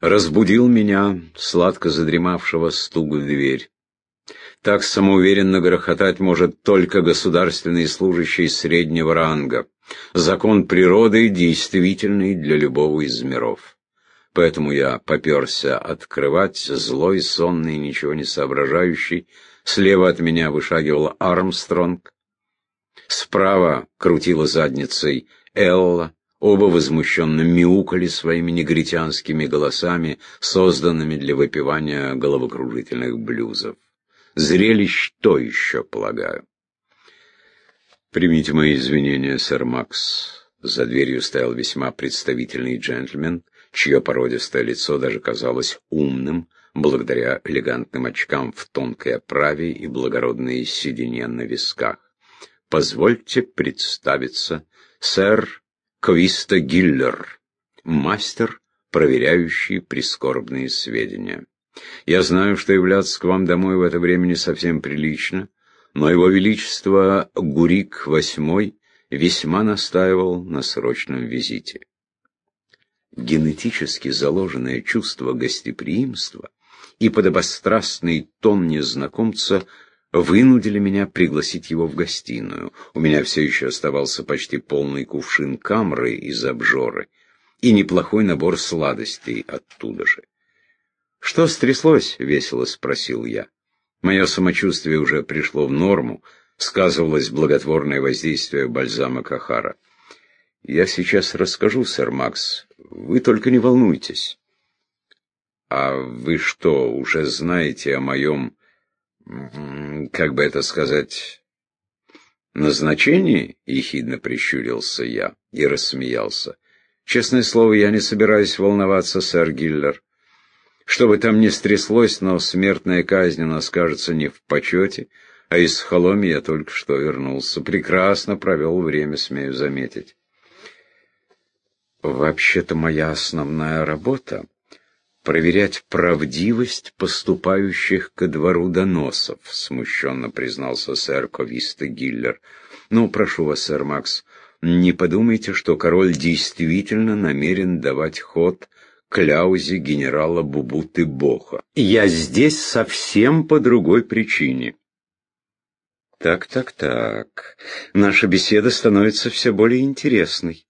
разбудил меня, сладко задремавшего, стук в дверь. Так самоуверенно грохотать может только государственный служащий среднего ранга. Закон природы действительный для любого из миров. Поэтому я поперся открывать, злой, сонный, ничего не соображающий. Слева от меня вышагивал Армстронг. Справа крутила задницей Элла. Оба возмущенно мяукали своими негритянскими голосами, созданными для выпивания головокружительных блюзов. Зрелищ то еще, полагаю. Примите мои извинения, сэр Макс. За дверью стоял весьма представительный джентльмен, чье породистое лицо даже казалось умным, благодаря элегантным очкам в тонкой оправе и благородной седине на висках. Позвольте представиться, сэр Ковиста Гиллер, мастер, проверяющий прискорбные сведения. Я знаю, что являться к вам домой в это время не совсем прилично, но его величество Гурик VIII весьма настаивал на срочном визите. Генетически заложенное чувство гостеприимства и подобострастный тон незнакомца вынудили меня пригласить его в гостиную. У меня все еще оставался почти полный кувшин камры из обжоры и неплохой набор сладостей оттуда же. «Что стряслось?» — весело спросил я. Мое самочувствие уже пришло в норму, сказывалось благотворное воздействие бальзама Кахара. «Я сейчас расскажу, сэр Макс. Вы только не волнуйтесь». «А вы что, уже знаете о моем, как бы это сказать, назначении?» — ехидно прищурился я и рассмеялся. «Честное слово, я не собираюсь волноваться, сэр Гиллер. Что бы там ни стряслось, но смертная казнь у нас, кажется, не в почете, а из Холоми я только что вернулся. Прекрасно провел время, смею заметить. Вообще-то моя основная работа — проверять правдивость поступающих ко двору доносов, смущенно признался сэр Ковиста Гиллер. Ну, прошу вас, сэр Макс, не подумайте, что король действительно намерен давать ход кляузе генерала Бубуты Боха. Я здесь совсем по другой причине. Так, так, так. Наша беседа становится все более интересной.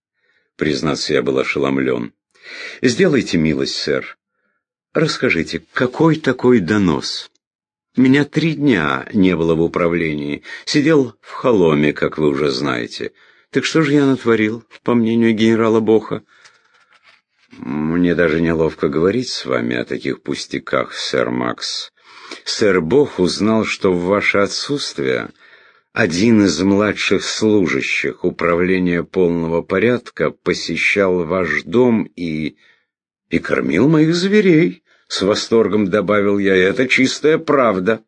Признаться, я был ошеломлен. Сделайте милость, сэр. Расскажите, какой такой донос? Меня три дня не было в управлении. Сидел в холоме, как вы уже знаете. Так что же я натворил, по мнению генерала Боха? Мне даже неловко говорить с вами о таких пустяках, сэр Макс. Сэр Бог узнал, что в ваше отсутствие один из младших служащих управления полного порядка посещал ваш дом и... и кормил моих зверей. С восторгом добавил я, это чистая правда.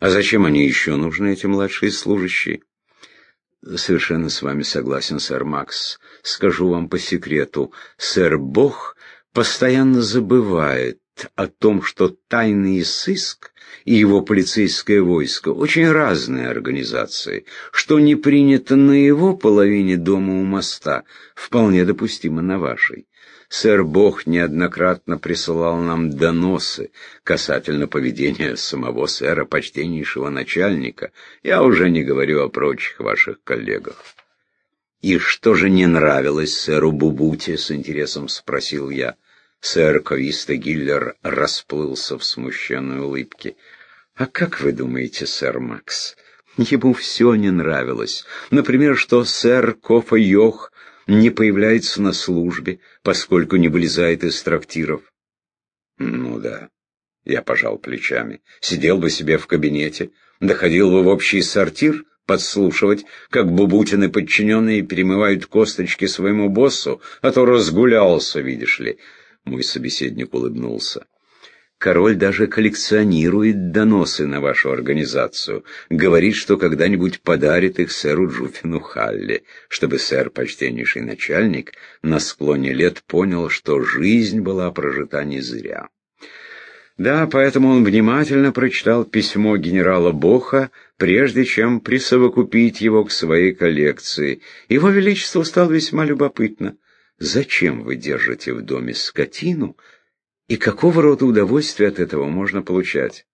А зачем они еще нужны, эти младшие служащие? Совершенно с вами согласен, сэр Макс. Скажу вам по секрету, сэр Бог постоянно забывает о том, что тайный сыск и его полицейское войско очень разные организации, что не принято на его половине дома у моста, вполне допустимо на вашей. Сэр Бог неоднократно присылал нам доносы касательно поведения самого сэра, почтеннейшего начальника. Я уже не говорю о прочих ваших коллегах. «И что же не нравилось сэру Бубуте?» — с интересом спросил я. Сэр Ковиста Гиллер расплылся в смущенной улыбке. «А как вы думаете, сэр Макс?» Ему все не нравилось. Например, что сэр Кофа Йох не появляется на службе, поскольку не вылезает из трактиров. Ну да, я пожал плечами. Сидел бы себе в кабинете, доходил бы в общий сортир подслушивать, как бубутины подчиненные перемывают косточки своему боссу, а то разгулялся, видишь ли. Мой собеседник улыбнулся. Король даже коллекционирует доносы на вашу организацию. Говорит, что когда-нибудь подарит их сэру Джуфину Халли, чтобы сэр, почтеннейший начальник, на склоне лет понял, что жизнь была прожита не зря. Да, поэтому он внимательно прочитал письмо генерала Боха, прежде чем присовокупить его к своей коллекции. Его Величество стало весьма любопытно. «Зачем вы держите в доме скотину, И какого рода удовольствие от этого можно получать?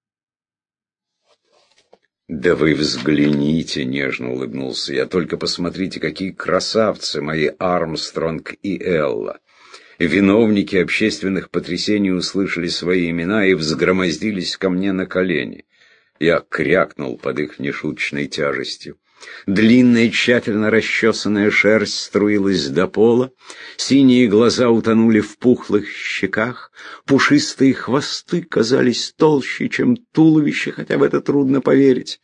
«Да вы взгляните!» — нежно улыбнулся я. «Только посмотрите, какие красавцы мои Армстронг и Элла!» Виновники общественных потрясений услышали свои имена и взгромоздились ко мне на колени. Я крякнул под их нешуточной тяжестью. Длинная, тщательно расчесанная шерсть струилась до пола, синие глаза утонули в пухлых щеках, пушистые хвосты казались толще, чем туловище, хотя в это трудно поверить.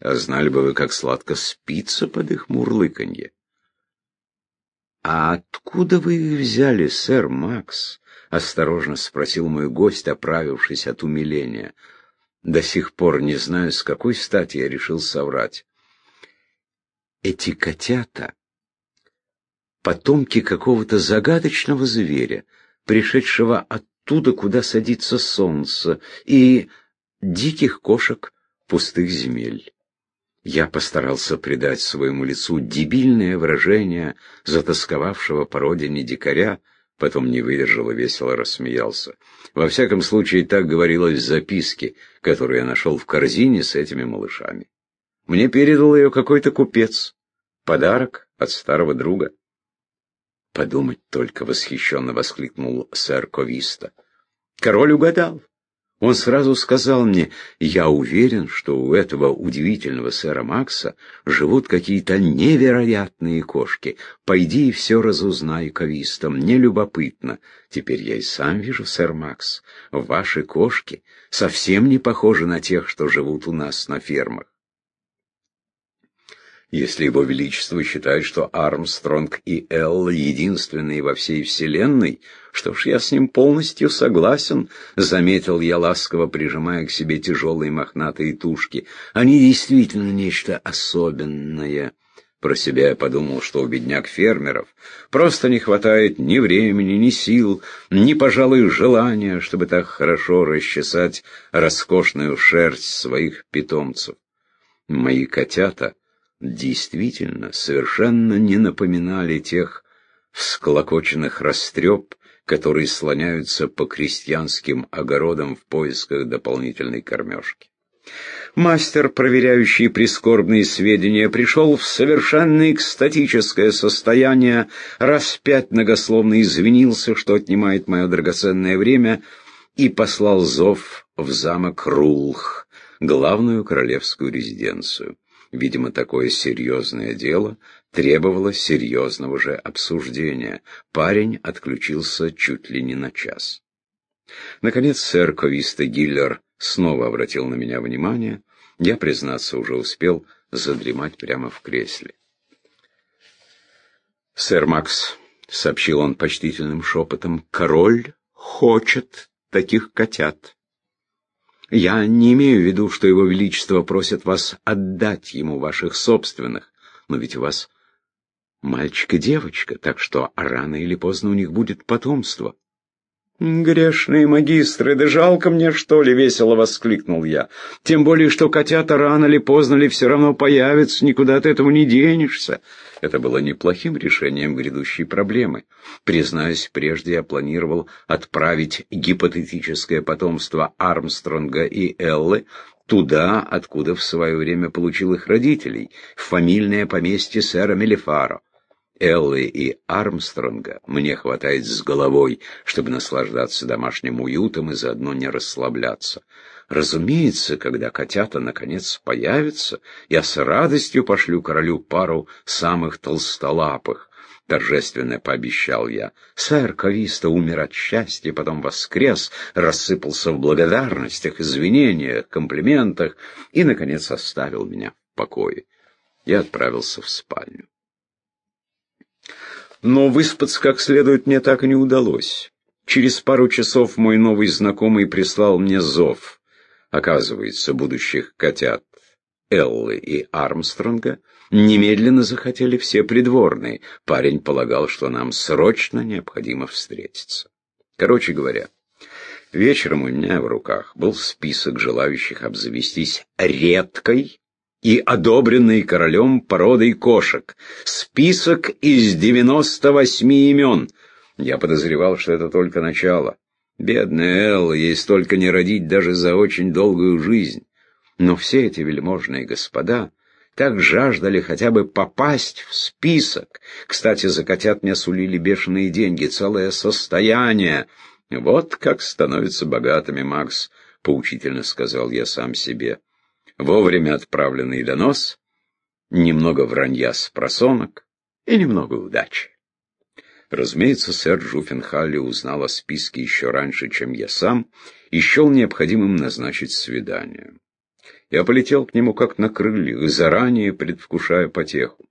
А знали бы вы, как сладко спится под их мурлыканье. «А откуда вы их взяли, сэр Макс?» — осторожно спросил мой гость, оправившись от умиления. До сих пор не знаю, с какой стати я решил соврать эти котята — потомки какого-то загадочного зверя, пришедшего оттуда, куда садится солнце, и диких кошек пустых земель. Я постарался придать своему лицу дебильное выражение затасковавшего по родине дикаря, потом не выдержал и весело рассмеялся. Во всяком случае, так говорилось в записке, которую я нашел в корзине с этими малышами. Мне передал ее какой-то купец. Подарок от старого друга. Подумать только, восхищенно воскликнул сэр Ковиста. Король угадал. Он сразу сказал мне, я уверен, что у этого удивительного сэра Макса живут какие-то невероятные кошки. Пойди и все разузнай, Ковиста, мне любопытно. Теперь я и сам вижу, сэр Макс, ваши кошки совсем не похожи на тех, что живут у нас на фермах. Если его величество считает, что Армстронг и Элла единственные во всей вселенной, что ж, я с ним полностью согласен, — заметил я ласково, прижимая к себе тяжелые мохнатые тушки. Они действительно нечто особенное. Про себя я подумал, что у бедняк-фермеров просто не хватает ни времени, ни сил, ни, пожалуй, желания, чтобы так хорошо расчесать роскошную шерсть своих питомцев. Мои котята действительно совершенно не напоминали тех всклокоченных растреп, которые слоняются по крестьянским огородам в поисках дополнительной кормежки. Мастер, проверяющий прискорбные сведения, пришел в совершенно экстатическое состояние, раз пять многословно извинился, что отнимает мое драгоценное время, и послал зов в замок Рулх, главную королевскую резиденцию. Видимо, такое серьезное дело требовало серьезного же обсуждения. Парень отключился чуть ли не на час. Наконец сэр Ковиста Гиллер снова обратил на меня внимание. Я, признаться, уже успел задремать прямо в кресле. «Сэр Макс», — сообщил он почтительным шепотом, — «король хочет таких котят». Я не имею в виду, что его величество просит вас отдать ему ваших собственных, но ведь у вас мальчик и девочка, так что рано или поздно у них будет потомство. «Грешные магистры, да жалко мне, что ли?» — весело воскликнул я. «Тем более, что котята рано или поздно ли все равно появятся, никуда от этого не денешься». Это было неплохим решением грядущей проблемы. Признаюсь, прежде я планировал отправить гипотетическое потомство Армстронга и Эллы туда, откуда в свое время получил их родителей, в фамильное поместье сэра Мелифаро. Эллы и Армстронга мне хватает с головой, чтобы наслаждаться домашним уютом и заодно не расслабляться. Разумеется, когда котята наконец появятся, я с радостью пошлю королю пару самых толстолапых. Торжественно пообещал я. Сэр Кависта умер от счастья, потом воскрес, рассыпался в благодарностях, извинениях, комплиментах и, наконец, оставил меня в покое. Я отправился в спальню. Но выспаться как следует мне так и не удалось. Через пару часов мой новый знакомый прислал мне зов. Оказывается, будущих котят Эллы и Армстронга немедленно захотели все придворные. Парень полагал, что нам срочно необходимо встретиться. Короче говоря, вечером у меня в руках был список желающих обзавестись редкой и одобренный королем породой кошек. Список из 98 имен. Я подозревал, что это только начало. Бедная Элла, ей столько не родить даже за очень долгую жизнь. Но все эти вельможные господа так жаждали хотя бы попасть в список. Кстати, за котят мне сулили бешеные деньги, целое состояние. Вот как становятся богатыми, Макс, — поучительно сказал я сам себе. Вовремя отправленный донос, немного вранья с просонок и немного удачи. Разумеется, сэр Жуффенхалли узнал о списке еще раньше, чем я сам, и счел необходимым назначить свидание. Я полетел к нему как на крыльях, заранее предвкушая потеху.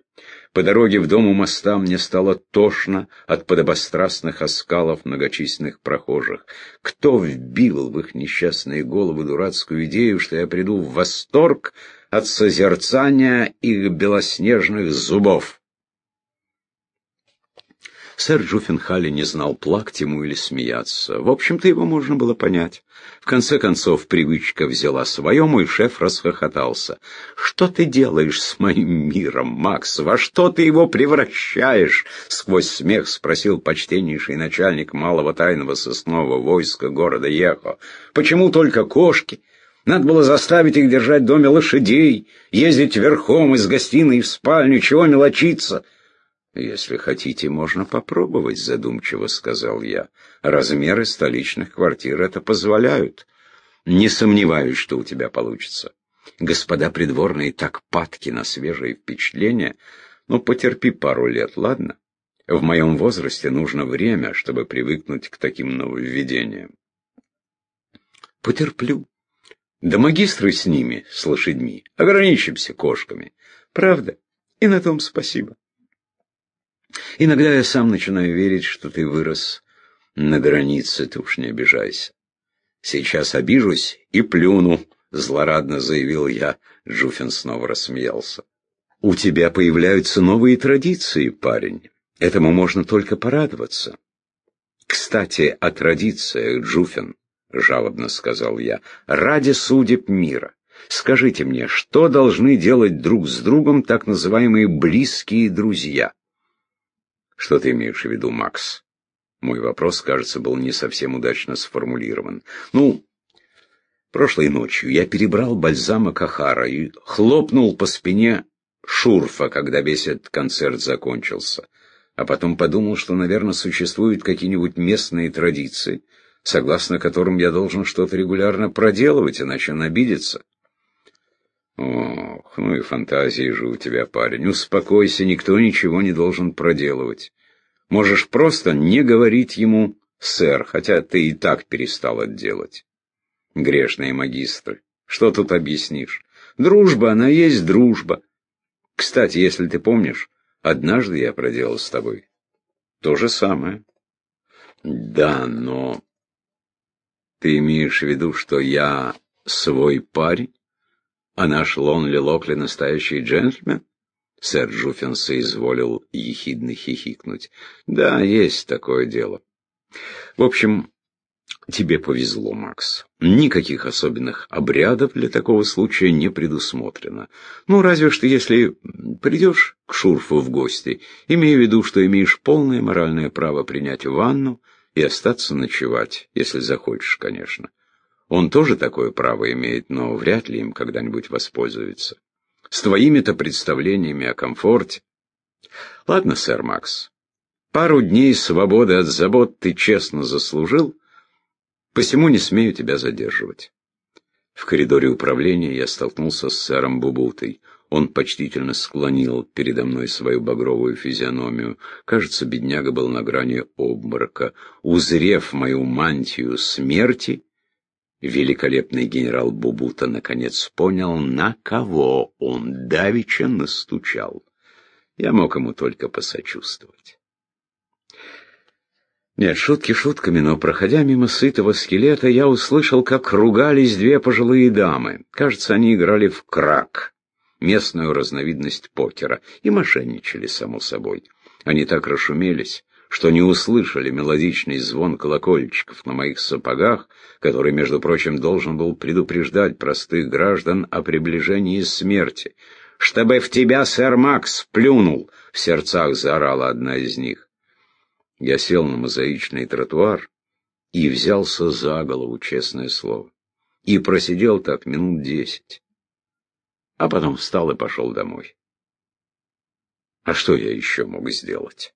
По дороге в дом у моста мне стало тошно от подобострастных оскалов многочисленных прохожих. Кто вбил в их несчастные головы дурацкую идею, что я приду в восторг от созерцания их белоснежных зубов? Сэр Джуффенхалли не знал, плакать ему или смеяться. В общем-то, его можно было понять. В конце концов, привычка взяла свое, мой шеф расхохотался. «Что ты делаешь с моим миром, Макс? Во что ты его превращаешь?» Сквозь смех спросил почтеннейший начальник малого тайного соснового войска города Ехо. «Почему только кошки?» Надо было заставить их держать в доме лошадей, ездить верхом из гостиной в спальню, чего мелочиться. «Если хотите, можно попробовать», — задумчиво сказал я. «Размеры столичных квартир это позволяют. Не сомневаюсь, что у тебя получится. Господа придворные так падки на свежие впечатления. Ну, потерпи пару лет, ладно? В моем возрасте нужно время, чтобы привыкнуть к таким нововведениям». «Потерплю. Да магистры с ними, с лошадьми. Ограничимся кошками. Правда? И на том спасибо». Иногда я сам начинаю верить, что ты вырос на границе, ты уж не обижайся. Сейчас обижусь и плюну, злорадно заявил я. Жуфин снова рассмеялся. У тебя появляются новые традиции, парень. Этому можно только порадоваться. Кстати, о традициях, Джуфин, жалобно сказал я, ради судеб мира. Скажите мне, что должны делать друг с другом так называемые близкие друзья? Что ты имеешь в виду, Макс? Мой вопрос, кажется, был не совсем удачно сформулирован. Ну, прошлой ночью я перебрал бальзама Кахара и хлопнул по спине Шурфа, когда весь этот концерт закончился. А потом подумал, что, наверное, существуют какие-нибудь местные традиции, согласно которым я должен что-то регулярно проделывать, иначе он обидится. Ох, ну и фантазии же у тебя, парень. Успокойся, никто ничего не должен проделывать. Можешь просто не говорить ему «сэр», хотя ты и так перестал это делать. Грешные магистры, что тут объяснишь? Дружба, она есть дружба. Кстати, если ты помнишь, однажды я проделал с тобой то же самое. Да, но... Ты имеешь в виду, что я свой парень? А наш Лонли Локли настоящий джентльмен? Сэр Джуффин соизволил ехидно хихикнуть. Да, есть такое дело. В общем, тебе повезло, Макс. Никаких особенных обрядов для такого случая не предусмотрено. Ну, разве что если придешь к Шурфу в гости, имея в виду, что имеешь полное моральное право принять ванну и остаться ночевать, если захочешь, конечно. Он тоже такое право имеет, но вряд ли им когда-нибудь воспользуется. С твоими-то представлениями о комфорте. Ладно, сэр Макс, пару дней свободы от забот ты честно заслужил, посему не смею тебя задерживать. В коридоре управления я столкнулся с сэром Бубутой. Он почтительно склонил передо мной свою багровую физиономию. Кажется, бедняга был на грани обморока. Узрев мою мантию смерти, Великолепный генерал Бубута наконец понял, на кого он давеча настучал. Я мог ему только посочувствовать. Нет, шутки шутками, но, проходя мимо сытого скелета, я услышал, как ругались две пожилые дамы. Кажется, они играли в крак, местную разновидность покера, и мошенничали, само собой. Они так расшумелись, что не услышали мелодичный звон колокольчиков на моих сапогах, который, между прочим, должен был предупреждать простых граждан о приближении смерти. «Чтобы в тебя, сэр Макс, плюнул!» — в сердцах заорала одна из них. Я сел на мозаичный тротуар и взялся за голову, честное слово. И просидел так минут десять. А потом встал и пошел домой. А что я еще мог сделать?